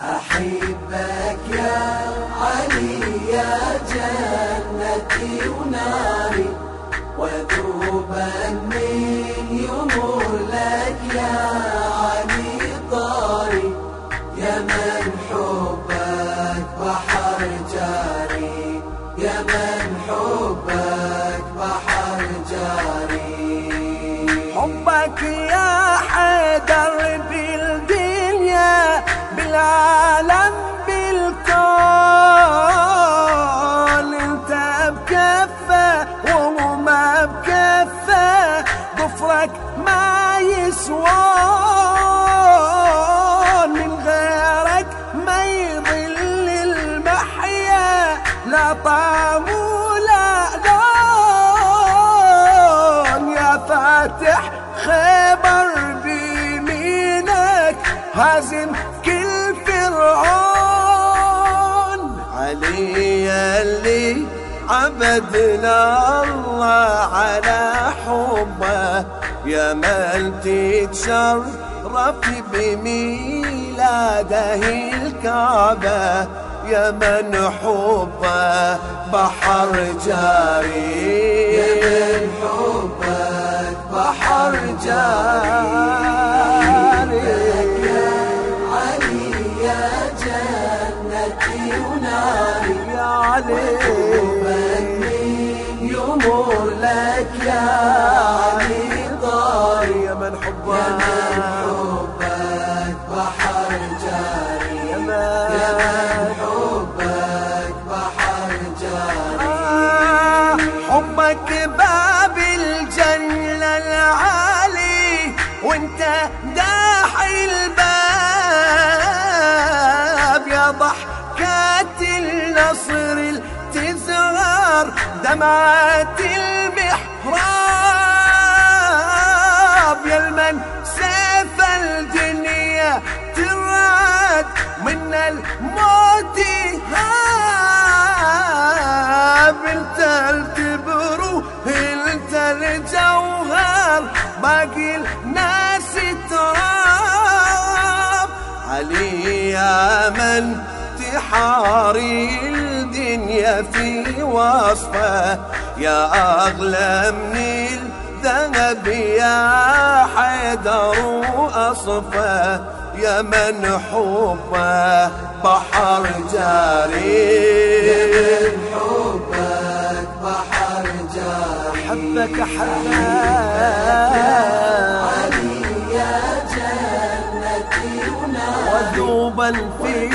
أحبك يا علي يا جنتي وناري وذوبا من يمر لك يا علي طاري يا من حبك بحر جاري يا من بكفة ظفرك ما يسوون من غيرك ما يضل المحيا لا طعم ولا لون. يا فاتح خيبر بيمينك هازم كل فرعون. علي اللي عبدنا الله على حبه يا من تتشرف بميلاده الكعبة يا من حبه بحر جاري يا من حبك بحر جاري علي يا جنتي وناري يا علي يمر لك يا علي طاري يا من حبه حبك بحر جاري. يا من حبك بحر جاري. آه، حبك دمعات المحراب يا المن سيف الدنيا ترعد من الموت هاب. انت الكبر انت الجوهر باقي الناس تراب. علي يا من تحاري في وصفة يا أغلى من الذهب يا حيدر وأصفه يا من حبه بحر جاري حبك حبك علي يا جنتي وناري وذوبا فيك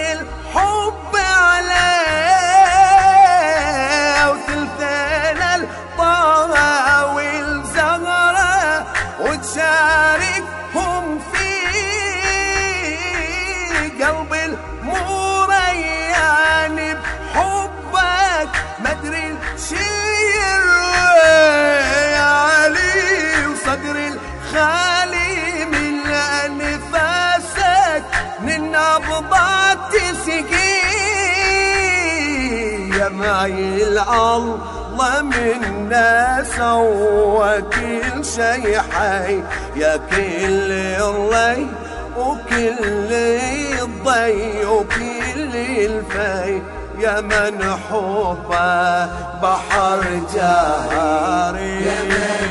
معي الله منا سوى كل شي حي يا كل الري وكل الضي وكل الفي. يا من حبه بحر جاري يا من